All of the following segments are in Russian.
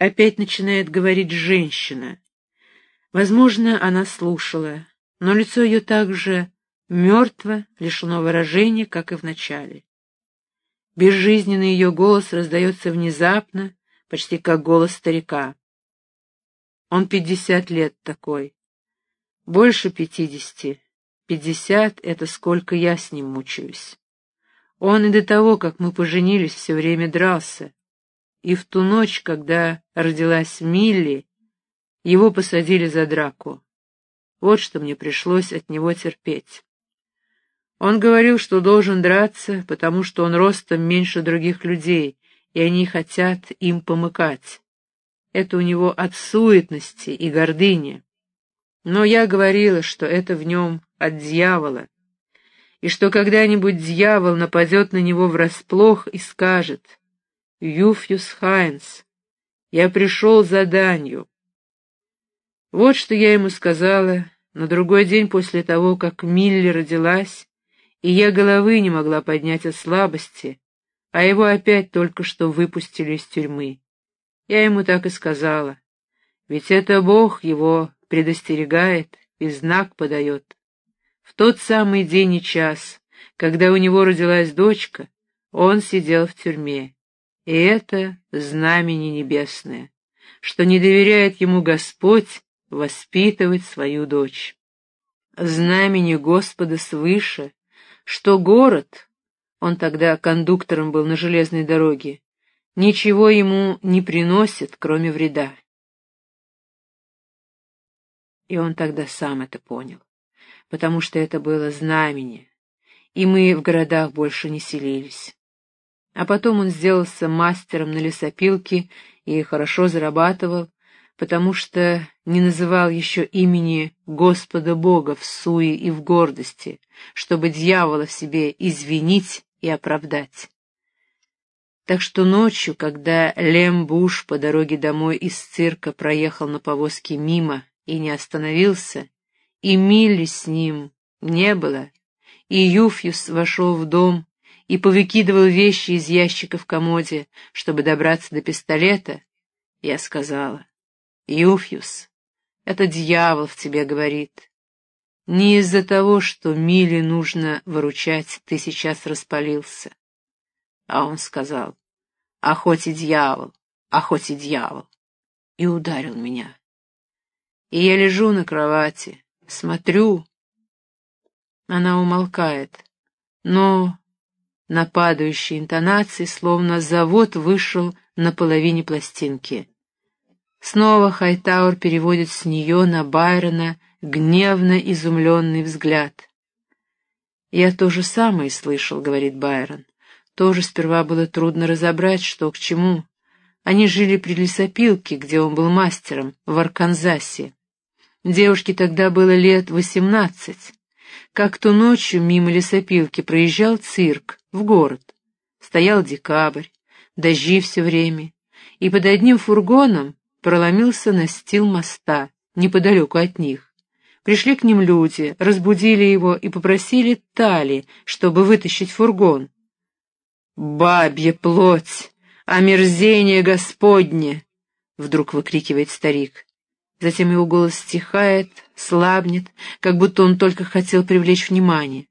Опять начинает говорить женщина. Возможно, она слушала, но лицо ее также мертво, лишено выражения, как и в начале. Безжизненный ее голос раздается внезапно, почти как голос старика. Он пятьдесят лет такой. Больше пятидесяти. Пятьдесят — это сколько я с ним мучаюсь. Он и до того, как мы поженились, все время дрался. И в ту ночь, когда родилась Милли, его посадили за драку. Вот что мне пришлось от него терпеть. Он говорил, что должен драться, потому что он ростом меньше других людей, и они хотят им помыкать. Это у него от суетности и гордыни. Но я говорила, что это в нем от дьявола, и что когда-нибудь дьявол нападет на него врасплох и скажет «Юфьюс Хайнс, я пришел за данью». Вот что я ему сказала на другой день после того, как Милли родилась, и я головы не могла поднять от слабости, а его опять только что выпустили из тюрьмы. Я ему так и сказала, ведь это Бог его предостерегает и знак подает. В тот самый день и час, когда у него родилась дочка, он сидел в тюрьме. И это знамение небесное, что не доверяет ему Господь воспитывать свою дочь. Знамение Господа свыше, что город, он тогда кондуктором был на железной дороге, ничего ему не приносит, кроме вреда. И он тогда сам это понял, потому что это было знамение, и мы в городах больше не селились. А потом он сделался мастером на лесопилке и хорошо зарабатывал, потому что не называл еще имени Господа Бога в суе и в гордости, чтобы дьявола в себе извинить и оправдать. Так что ночью, когда Лем Буш по дороге домой из цирка проехал на повозке мимо и не остановился, и Милли с ним не было, и Юфьюс вошел в дом и повыкидывал вещи из ящика в комоде, чтобы добраться до пистолета, я сказала, «Юфьюс, это дьявол в тебе говорит. Не из-за того, что Миле нужно выручать, ты сейчас распалился». А он сказал, «А хоть и дьявол, а хоть и дьявол», и ударил меня. И я лежу на кровати, смотрю. Она умолкает, но на падающей интонации, словно завод вышел на половине пластинки. Снова Хайтаур переводит с нее на Байрона гневно изумленный взгляд. «Я то же самое слышал», — говорит Байрон. «Тоже сперва было трудно разобрать, что к чему. Они жили при лесопилке, где он был мастером, в Арканзасе. Девушке тогда было лет восемнадцать. Как-то ночью мимо лесопилки проезжал цирк в город. Стоял декабрь, дожди все время, и под одним фургоном проломился настил моста, неподалеку от них. Пришли к ним люди, разбудили его и попросили тали, чтобы вытащить фургон. «Бабья плоть! Омерзение Господне!» — вдруг выкрикивает старик. Затем его голос стихает, слабнет, как будто он только хотел привлечь внимание.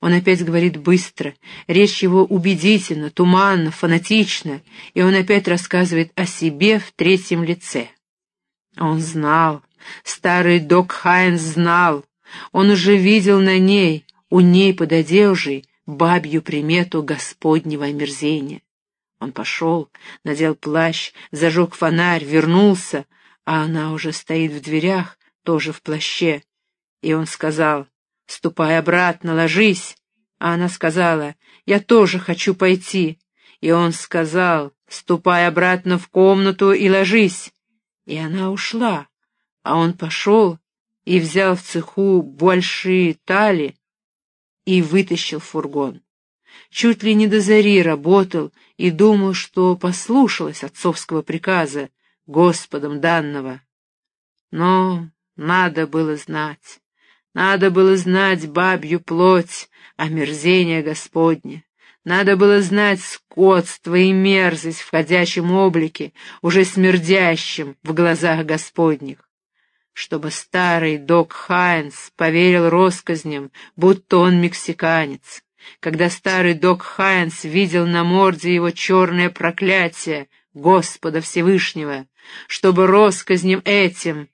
Он опять говорит быстро, речь его убедительна, туманна, фанатична, и он опять рассказывает о себе в третьем лице. Он знал, старый док Хайнс знал, он уже видел на ней, у ней под одежей, бабью примету Господнего омерзения. Он пошел, надел плащ, зажег фонарь, вернулся, а она уже стоит в дверях, тоже в плаще. И он сказал, «Ступай обратно, ложись». А она сказала, «Я тоже хочу пойти». И он сказал, «Ступай обратно в комнату и ложись». И она ушла, а он пошел и взял в цеху большие тали и вытащил фургон. Чуть ли не до зари работал и думал, что послушалась отцовского приказа, Господом данного. Но надо было знать, надо было знать бабью плоть, омерзение Господне. Надо было знать скотство и мерзость в ходячем облике, уже смердящем в глазах Господних. Чтобы старый док Хайнс поверил россказням, будто он мексиканец. Когда старый док Хайнс видел на морде его черное проклятие Господа Всевышнего, чтобы россказням этим...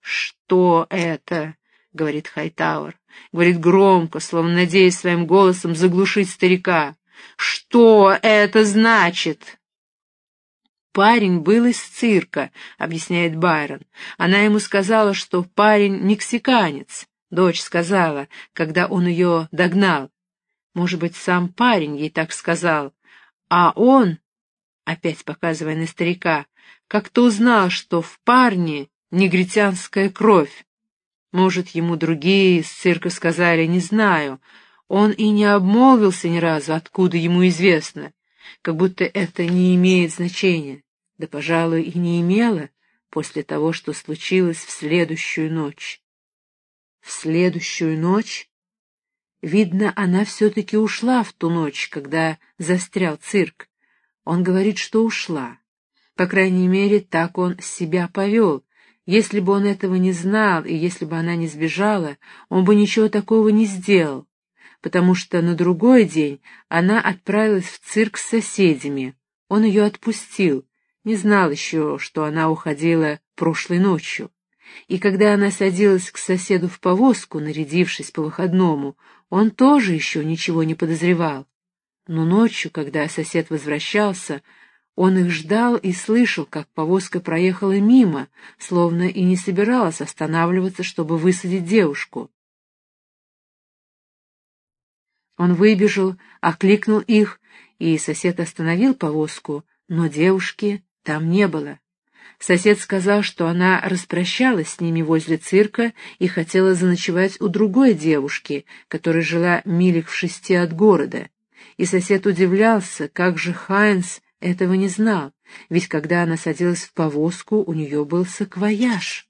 «Что это?» — говорит Хайтауэр. Говорит громко, словно надеясь своим голосом заглушить старика. «Что это значит?» «Парень был из цирка», — объясняет Байрон. Она ему сказала, что парень мексиканец. Дочь сказала, когда он ее догнал. Может быть, сам парень ей так сказал. А он, опять показывая на старика, как-то узнал, что в парне негритянская кровь. Может, ему другие из цирка сказали, не знаю. Он и не обмолвился ни разу, откуда ему известно, как будто это не имеет значения. Да, пожалуй, и не имело после того, что случилось в следующую ночь. В следующую ночь? Видно, она все-таки ушла в ту ночь, когда застрял цирк. Он говорит, что ушла. По крайней мере, так он себя повел, если бы он этого не знал, и если бы она не сбежала, он бы ничего такого не сделал, потому что на другой день она отправилась в цирк с соседями. Он ее отпустил, не знал еще, что она уходила прошлой ночью. И когда она садилась к соседу в повозку, нарядившись по-выходному, он тоже еще ничего не подозревал. Но ночью, когда сосед возвращался, он их ждал и слышал, как повозка проехала мимо, словно и не собиралась останавливаться, чтобы высадить девушку. Он выбежал, окликнул их, и сосед остановил повозку, но девушки там не было. Сосед сказал, что она распрощалась с ними возле цирка и хотела заночевать у другой девушки, которая жила милях в шести от города. И сосед удивлялся, как же Хайнс этого не знал, ведь когда она садилась в повозку, у нее был саквояж.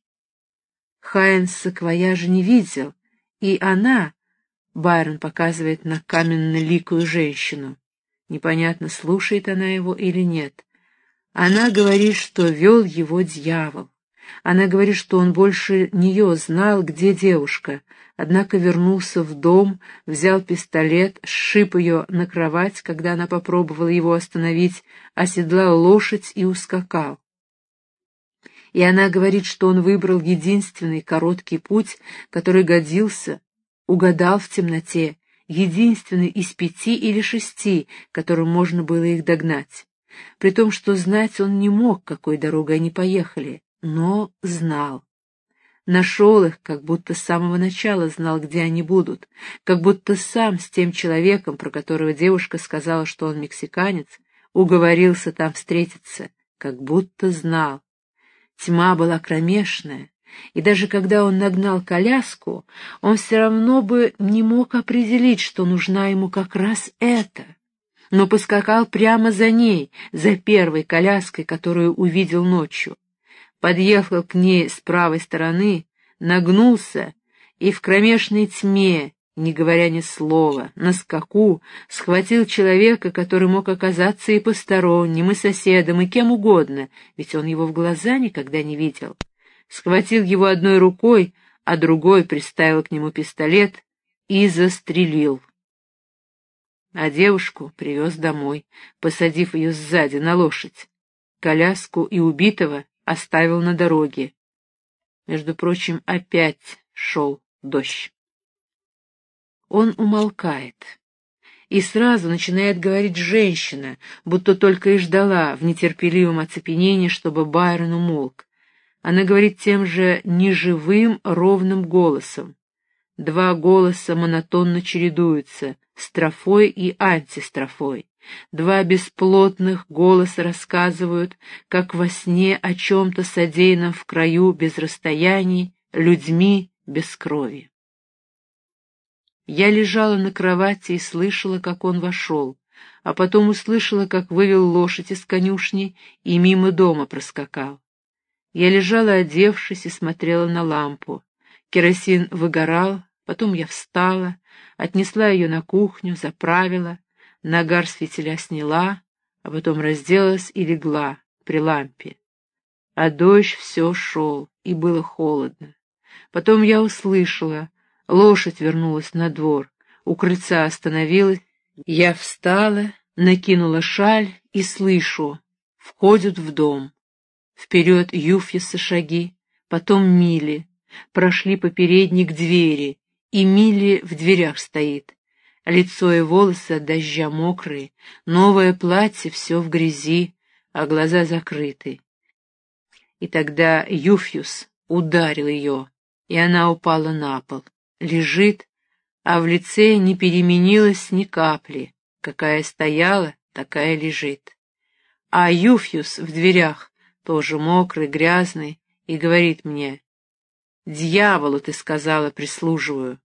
Хайнс саквояжа не видел, и она, Байрон показывает на каменно-ликую женщину, непонятно, слушает она его или нет, она говорит, что вел его дьявол. Она говорит, что он больше нее знал, где девушка, однако вернулся в дом, взял пистолет, сшиб ее на кровать, когда она попробовала его остановить, оседлал лошадь и ускакал. И она говорит, что он выбрал единственный короткий путь, который годился, угадал в темноте, единственный из пяти или шести, которым можно было их догнать. При том, что знать он не мог, какой дорогой они поехали, но знал. Нашел их, как будто с самого начала знал, где они будут, как будто сам с тем человеком, про которого девушка сказала, что он мексиканец, уговорился там встретиться, как будто знал. Тьма была кромешная, и даже когда он нагнал коляску, он все равно бы не мог определить, что нужна ему как раз эта но поскакал прямо за ней, за первой коляской, которую увидел ночью. Подъехал к ней с правой стороны, нагнулся и в кромешной тьме, не говоря ни слова, на скаку, схватил человека, который мог оказаться и посторонним, и соседом, и кем угодно, ведь он его в глаза никогда не видел. Схватил его одной рукой, а другой приставил к нему пистолет и застрелил а девушку привез домой, посадив ее сзади на лошадь. Коляску и убитого оставил на дороге. Между прочим, опять шел дождь. Он умолкает. И сразу начинает говорить женщина, будто только и ждала в нетерпеливом оцепенении, чтобы Байрон умолк. Она говорит тем же неживым, ровным голосом. Два голоса монотонно чередуются, строфой и антистрофой. Два бесплотных голоса рассказывают, как во сне о чем-то содеянном в краю без расстояний, людьми без крови. Я лежала на кровати и слышала, как он вошел, а потом услышала, как вывел лошадь из конюшни и мимо дома проскакал. Я лежала, одевшись, и смотрела на лампу. Керосин выгорал, потом я встала, отнесла ее на кухню, заправила, нагар с фитиля сняла, а потом разделась и легла при лампе. А дождь все шел, и было холодно. Потом я услышала, лошадь вернулась на двор, у крыльца остановилась, я встала, накинула шаль и слышу, входят в дом. Вперед Юфиса шаги, потом Мили, прошли по передней к двери, и Мили в дверях стоит. Лицо и волосы от дождя мокрые, новое платье все в грязи, а глаза закрыты. И тогда Юфьюс ударил ее, и она упала на пол, лежит, а в лице не переменилась ни капли, какая стояла, такая лежит. А Юфьюс в дверях, тоже мокрый, грязный, и говорит мне, «Дьяволу, ты сказала, прислуживаю.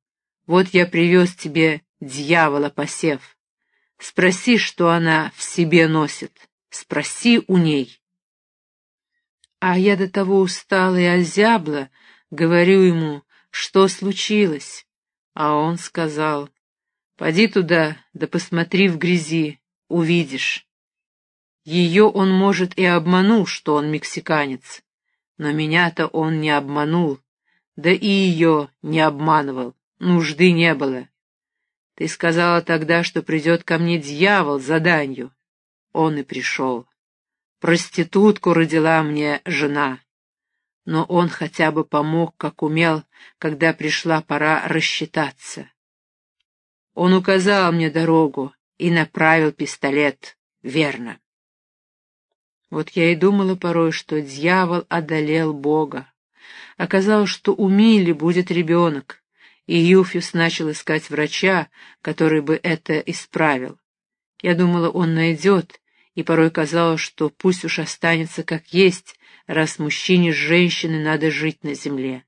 Вот я привез тебе дьявола посев. Спроси, что она в себе носит. Спроси у ней». А я до того устала и озябла, говорю ему, что случилось. А он сказал, «Поди туда, да посмотри в грязи, увидишь». Ее он, может, и обманул, что он мексиканец, но меня-то он не обманул, да и ее не обманывал, нужды не было. Ты сказала тогда, что придет ко мне дьявол за данью. Он и пришел. Проститутку родила мне жена. Но он хотя бы помог, как умел, когда пришла пора рассчитаться. Он указал мне дорогу и направил пистолет верно. Вот я и думала порой, что дьявол одолел Бога. Оказалось, что у Милли будет ребенок, и Юфис начал искать врача, который бы это исправил. Я думала, он найдет, и порой казалось, что пусть уж останется как есть, раз мужчине с женщиной надо жить на земле.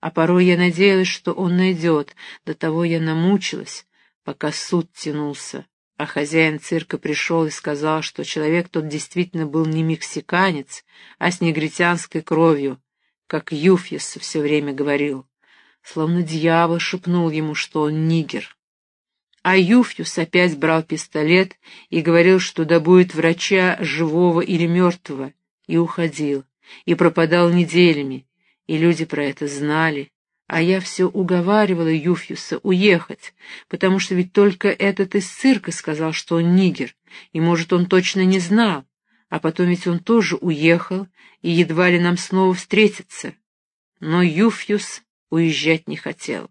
А порой я надеялась, что он найдет, до того я намучилась, пока суд тянулся. А хозяин цирка пришел и сказал, что человек тот действительно был не мексиканец, а с негритянской кровью, как Юфьес все время говорил. Словно дьявол шепнул ему, что он нигер. А Юфьюс опять брал пистолет и говорил, что добудет врача живого или мертвого, и уходил, и пропадал неделями, и люди про это знали, а я все уговаривала Юфьюса уехать, потому что ведь только этот из цирка сказал, что он нигер, и, может, он точно не знал. А потом ведь он тоже уехал, и едва ли нам снова встретиться. Но Юфьюс уезжать не хотел.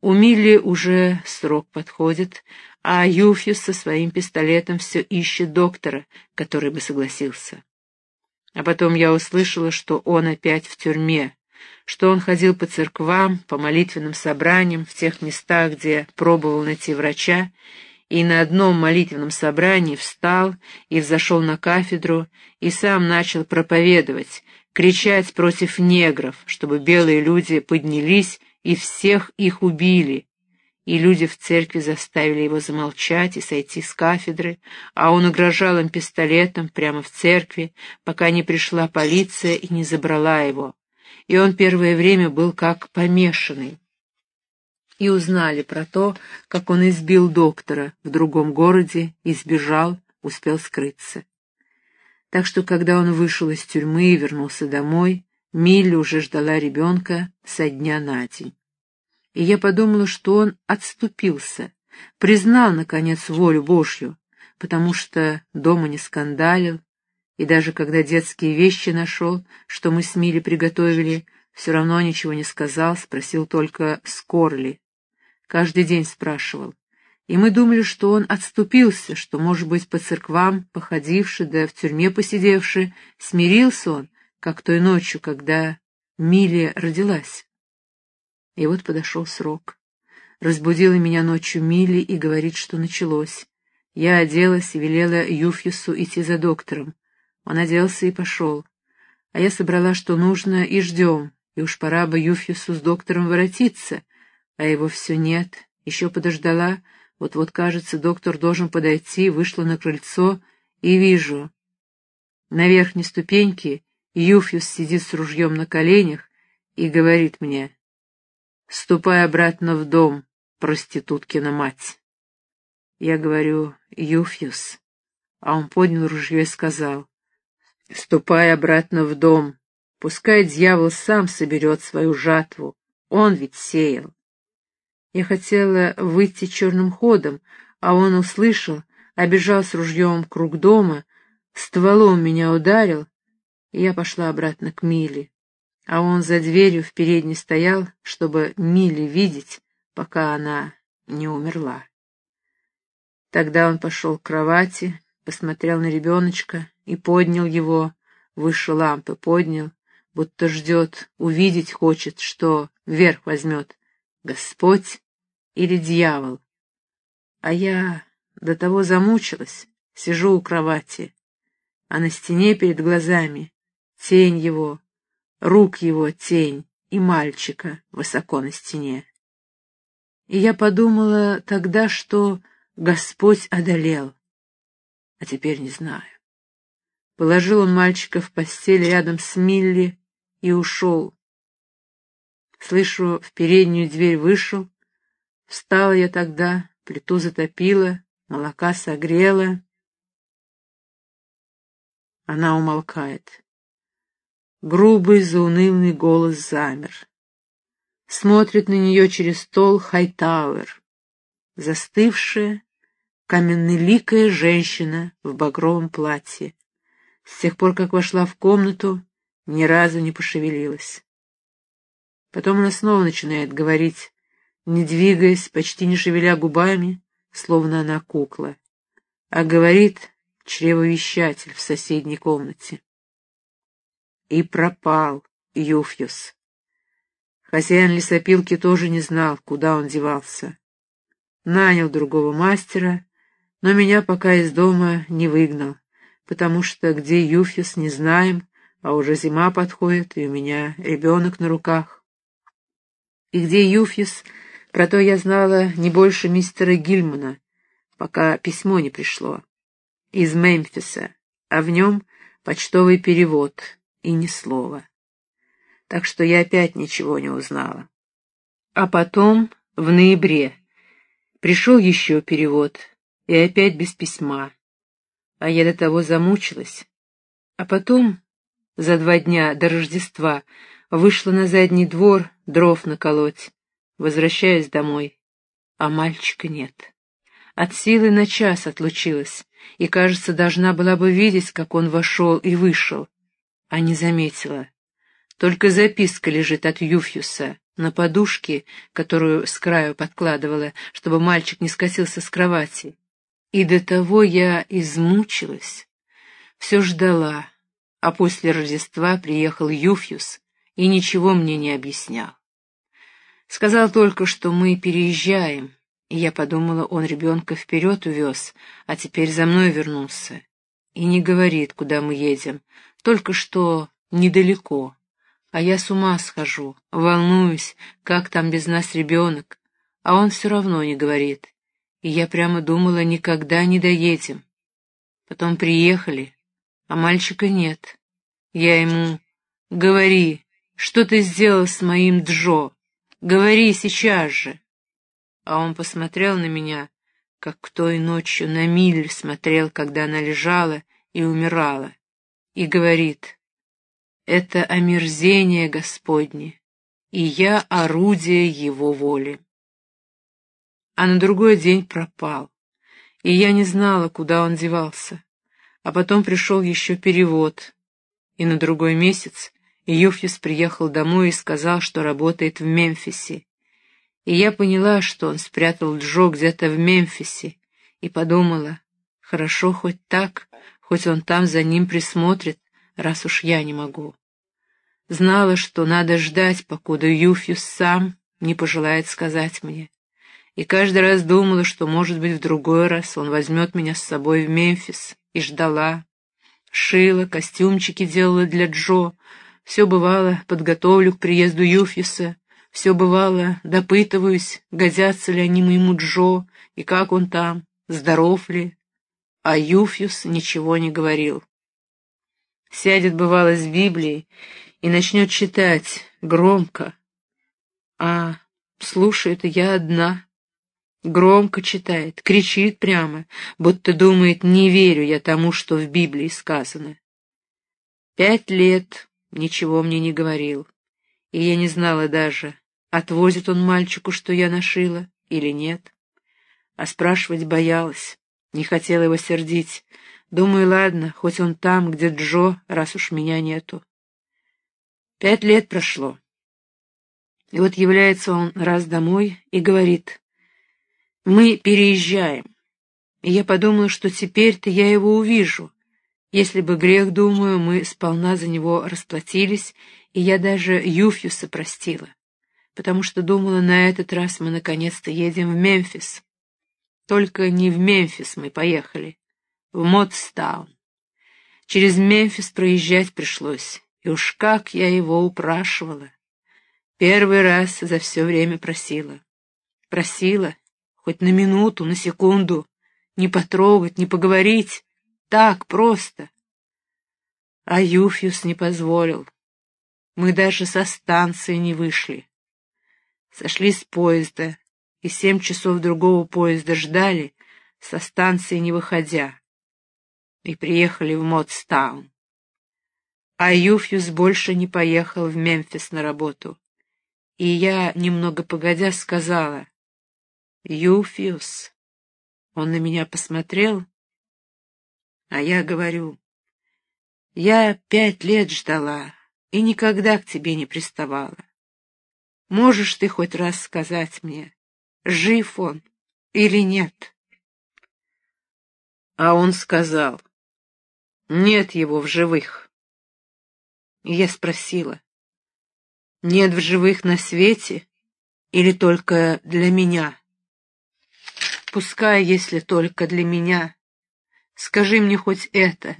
У Милли уже срок подходит, а Юфьюс со своим пистолетом все ищет доктора, который бы согласился. А потом я услышала, что он опять в тюрьме, что он ходил по церквам, по молитвенным собраниям, в тех местах, где пробовал найти врача, и на одном молитвенном собрании встал и взошел на кафедру и сам начал проповедовать, кричать против негров, чтобы белые люди поднялись и всех их убили. И люди в церкви заставили его замолчать и сойти с кафедры, а он угрожал им пистолетом прямо в церкви, пока не пришла полиция и не забрала его и он первое время был как помешанный. И узнали про то, как он избил доктора в другом городе и сбежал, успел скрыться. Так что, когда он вышел из тюрьмы и вернулся домой, Милли уже ждала ребенка со дня на день. И я подумала, что он отступился, признал, наконец, волю Божью, потому что дома не скандалил, и даже когда детские вещи нашел, что мы с Милей приготовили, все равно ничего не сказал, спросил только, скоро ли. Каждый день спрашивал. И мы думали, что он отступился, что, может быть, по церквам походивший, да в тюрьме посидевший, смирился он, как той ночью, когда Милия родилась. И вот подошел срок. Разбудила меня ночью Милли и говорит, что началось. Я оделась и велела Юфьюсу идти за доктором. Он оделся и пошел. А я собрала, что нужно, и ждем, и уж пора бы Юфьюсу с доктором воротиться, а его все нет. Еще подождала, вот-вот, кажется, доктор должен подойти, вышла на крыльцо и вижу. На верхней ступеньке Юфьюс сидит с ружьем на коленях и говорит мне, «Ступай обратно в дом, проституткина мать». Я говорю «Юфьюс», а он поднял ружье и сказал «Ступай обратно в дом, пускай дьявол сам соберет свою жатву, он ведь сеял». Я хотела выйти черным ходом, а он услышал, обежал с ружьем круг дома, стволом меня ударил, и я пошла обратно к Миле. А он за дверью в передней стоял, чтобы Миле видеть, пока она не умерла. Тогда он пошел к кровати, посмотрел на ребеночка и поднял его, выше лампы поднял, будто ждет, увидеть хочет, что вверх возьмет, Господь или дьявол. А я до того замучилась, сижу у кровати, а на стене перед глазами тень его, рук его тень и мальчика высоко на стене. И я подумала тогда, что Господь одолел, а теперь не знаю. Положил он мальчика в постель рядом с Милли и ушел. Слышу, в переднюю дверь вышел. Встала я тогда, плиту затопила, молока согрела. Она умолкает. Грубый, заунывный голос замер. Смотрит на нее через стол Хайтауэр, застывшая, каменноликая женщина в багровом платье. С тех пор, как вошла в комнату, ни разу не пошевелилась. Потом она снова начинает говорить, не двигаясь, почти не шевеля губами, словно она кукла, а говорит чревовещатель в соседней комнате. И пропал Юфьюс. Хозяин лесопилки тоже не знал, куда он девался. Нанял другого мастера, но меня пока из дома не выгнал, потому что где Юфьюс не знаем, а уже зима подходит, и у меня ребенок на руках. И где Юфьюс, про то я знала не больше мистера Гильмана, пока письмо не пришло. Из Мемфиса, а в нем почтовый перевод и ни слова. Так что я опять ничего не узнала. А потом, в ноябре, пришел еще перевод — и опять без письма. А я до того замучилась. А потом, за два дня до Рождества, вышла на задний двор дров наколоть. Возвращаюсь домой, а мальчика нет. От силы на час отлучилась, и, кажется, должна была бы видеть, как он вошел и вышел, а не заметила. Только записка лежит от Юфьюса на подушке, которую с краю подкладывала, чтобы мальчик не скатился с кровати. И до того я измучилась, все ждала, а после Рождества приехал Юфьюс и ничего мне не объяснял. Сказал только, что мы переезжаем, и я подумала, он ребенка вперед увез, а теперь за мной вернулся. И не говорит, куда мы едем, только что недалеко. А я с ума схожу, волнуюсь, как там без нас ребенок, а он все равно не говорит и я прямо думала, никогда не доедем. Потом приехали, а мальчика нет. Я ему «Говори, что ты сделал с моим Джо? Говори сейчас же!» А он посмотрел на меня, как к той ночью на Миль смотрел, когда она лежала и умирала, и говорит «Это омерзение Господне, и я орудие Его воли» а на другой день пропал. И я не знала, куда он девался. А потом пришел еще перевод. И на другой месяц Юфьюс приехал домой и сказал, что работает в Мемфисе. И я поняла, что он спрятал Джо где-то в Мемфисе, и подумала, хорошо хоть так, хоть он там за ним присмотрит, раз уж я не могу. Знала, что надо ждать, покуда Юфьюс сам не пожелает сказать мне и каждый раз думала, что, может быть, в другой раз он возьмет меня с собой в Мемфис, и ждала. Шила, костюмчики делала для Джо, все бывало, подготовлю к приезду Юфиса, все бывало, допытываюсь, годятся ли они моему Джо, и как он там, здоров ли. А Юфьюс ничего не говорил. Сядет, бывало, с Библией и начнет читать громко. А слушаю-то я одна. Громко читает, кричит прямо, будто думает, не верю я тому, что в Библии сказано. Пять лет ничего мне не говорил, и я не знала даже, отвозит он мальчику, что я нашила, или нет. А спрашивать боялась, не хотела его сердить. Думаю, ладно, хоть он там, где Джо, раз уж меня нету. Пять лет прошло. И вот является он раз домой и говорит, «Мы переезжаем». И я подумала, что теперь-то я его увижу. Если бы грех, думаю, мы сполна за него расплатились, и я даже Юфьюса простила, потому что думала, на этот раз мы наконец-то едем в Мемфис. Только не в Мемфис мы поехали, в Мотстаун. Через Мемфис проезжать пришлось, и уж как я его упрашивала. Первый раз за все время просила. Просила, хоть на минуту, на секунду, не потрогать, не поговорить, так просто. А Юфьюс не позволил. Мы даже со станции не вышли. Сошли с поезда, и семь часов другого поезда ждали, со станции не выходя. И приехали в Модстаун. А Юфьюс больше не поехал в Мемфис на работу. И я, немного погодя, сказала, «Юфиус». Он на меня посмотрел, а я говорю, «Я пять лет ждала и никогда к тебе не приставала. Можешь ты хоть раз сказать мне, жив он или нет?» А он сказал, «Нет его в живых». Я спросила, нет в живых на свете или только для меня? Пускай, если только для меня. Скажи мне хоть это,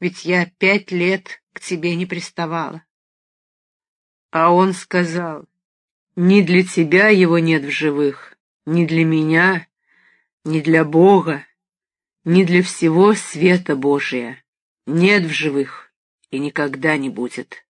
ведь я пять лет к тебе не приставала. А он сказал, ни для тебя его нет в живых, ни для меня, ни для Бога, ни для всего света Божия. Нет в живых и никогда не будет.